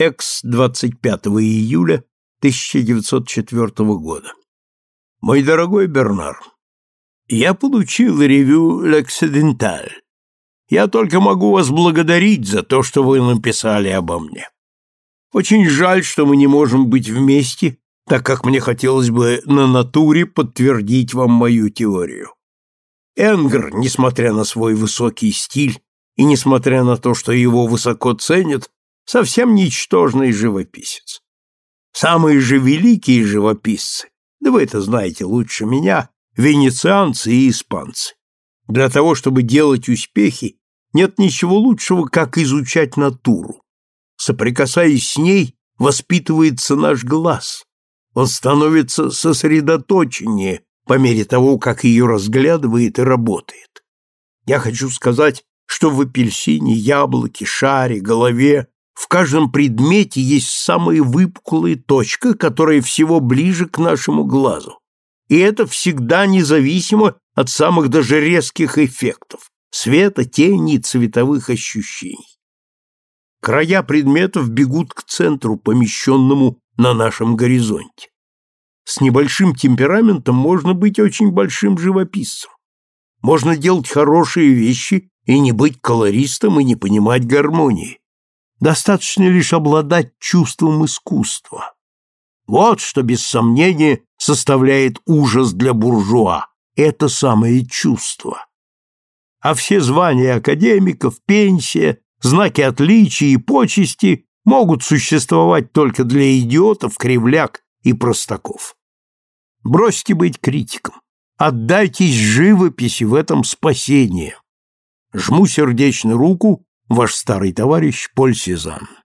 Экс 25 июля 1904 года. Мой дорогой Бернар, я получил ревю «L'Occidental». Я только могу вас благодарить за то, что вы написали обо мне. Очень жаль, что мы не можем быть вместе, так как мне хотелось бы на натуре подтвердить вам мою теорию. Энгр, несмотря на свой высокий стиль и несмотря на то, что его высоко ценят, совсем ничтожный живописец. Самые же великие живописцы, да вы это знаете лучше меня, венецианцы и испанцы. Для того, чтобы делать успехи, нет ничего лучшего, как изучать натуру. Соприкасаясь с ней, воспитывается наш глаз. Он становится сосредоточеннее по мере того, как ее разглядывает и работает. Я хочу сказать, что в апельсине, яблоке, шаре, голове, в каждом предмете есть самая выпуклая точка, которая всего ближе к нашему глазу. И это всегда независимо от самых даже резких эффектов – света, тени цветовых ощущений. Края предметов бегут к центру, помещенному на нашем горизонте. С небольшим темпераментом можно быть очень большим живописцем. Можно делать хорошие вещи и не быть колористом и не понимать гармонии. Достаточно лишь обладать чувством искусства. Вот что, без сомнения, составляет ужас для буржуа. Это самое чувство. А все звания академиков, пенсия, знаки отличия и почести могут существовать только для идиотов, кривляк и простаков. Бросьте быть критиком. Отдайтесь живописи в этом спасение. Жму сердечно руку, ваш старый товарищ Поль Сезанн.